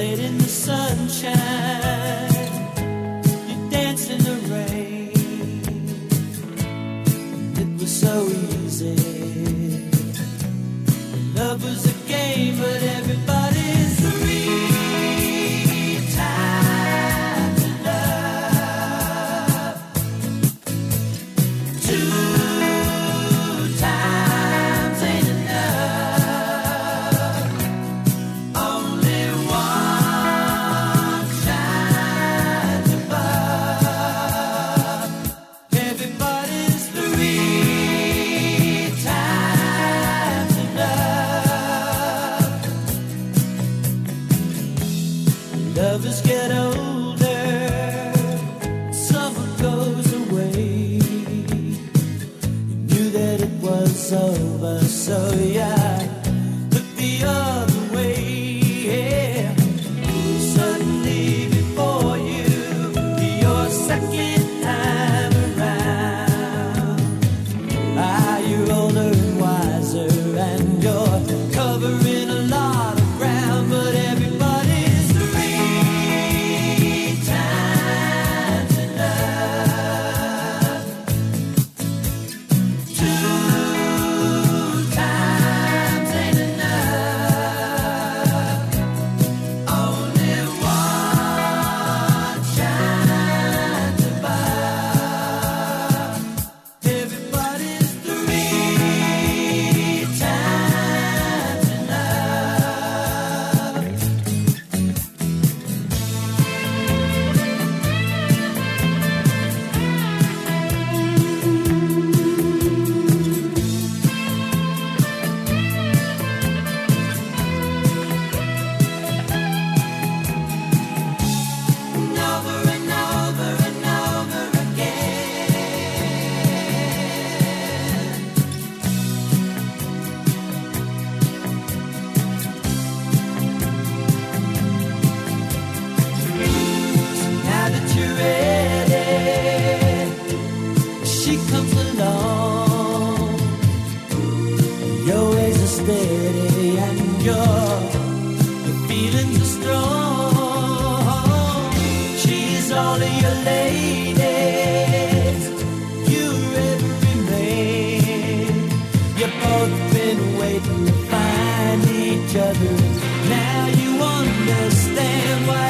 sunshine. You dance in the rain. It was so easy. Love was a game, but everybody's free. Time to love. Two Lovers get older, summer goes away. Knew that it was over, so yeah, steady and your your feelings are strong. She's all of your ladies. You're every man. You've both been waiting to find each other. Now you understand why